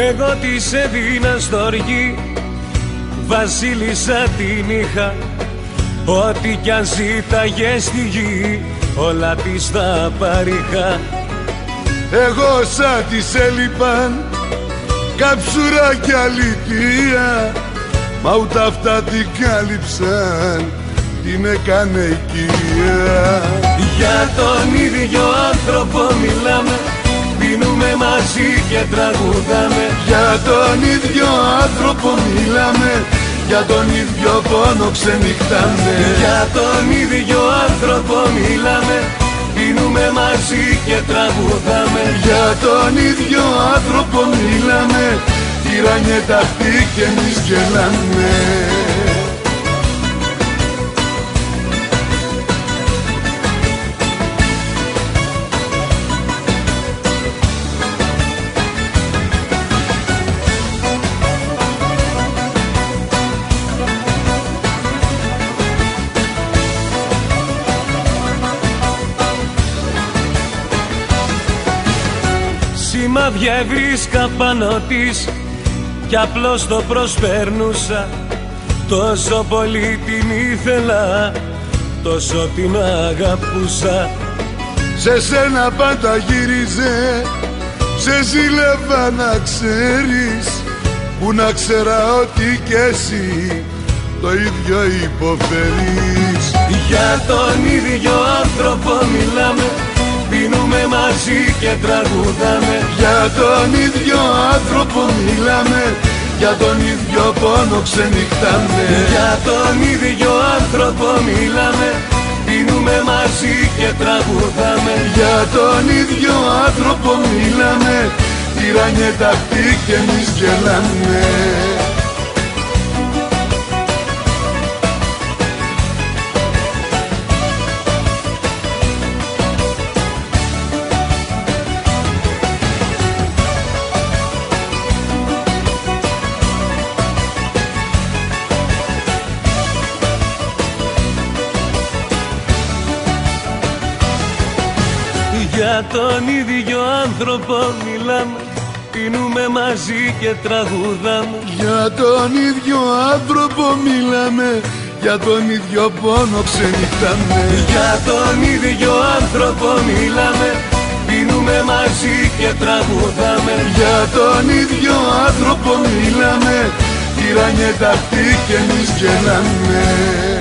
Εγώ της έδινα στοργή Βασίλισσα την είχα. Ό,τι κι αν ζήταγε στη γη Όλα της τα παρήχα. Εγώ σαν της έλειπαν Καψούρα και αλήθεια Μα ούτε αυτά την κάλυψαν Την έκανε οικία. Για τον ίδιο άνθρωπο μιλάμε Πίνουμε μαζί και τραγουδάμε. Για τον ίδιο άνθρωπο μιλάμε. Για τον ίδιο πόνο ξενυχτάμε. Για τον ίδιο άνθρωπο μιλάμε. Πίνουμε μαζί και τραγουδάμε. Για τον ίδιο άνθρωπο μιλάμε. Τυράνιε αυτή και εμείς γελάμε Σημάδια ευρίσκα πάνω της κι απλώς το προσπέρνουσα. Τόσο πολύ την ήθελα, τόσο την αγαπούσα. Σε σένα πάντα γύριζε, σε ζήλευα να ξέρεις. Που να ξέρα ότι κι εσύ το ίδιο υποφέρεις. Για τον ίδιο άνθρωπο μιλάμε Πίνουμε μαζί και τραγουδάμε. Για τον ίδιο άνθρωπο μιλάμε Για τον ίδιο πόνο ξενυχτάμε. Για τον ίδιο άνθρωπο μιλάμε Πίνουμε μαζί και τραγουδάμε. Για τον ίδιο άνθρωπο μιλάμε Τυράνιε ταχτή και εμείς γελάμε Για τον ίδιο άνθρωπο μιλάμε Πίνουμε μαζί και τραγουδάμε. Για τον ίδιο άνθρωπο μιλάμε Για τον ίδιο πόνο ξενυχτάμε Για τον ίδιο άνθρωπο μιλάμε Πίνουμε μαζί και τραγουδάμε. Για τον ίδιο άνθρωπο μιλάμε Τυράνιε ταχτή και εμείς γελάμε